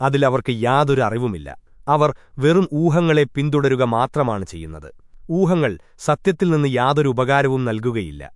അതിലവർക്ക് യാതൊരു അറിവുമില്ല. അവർ വെറും ഊഹങ്ങളെ പിന്തുടരുക മാത്രമാണ് ചെയ്യുന്നത്. ഊഹങ്ങൾ സത്യത്തിൽ നിന്ന് യാതൊരു ഉപകാരവും നൽകുകയില്ല.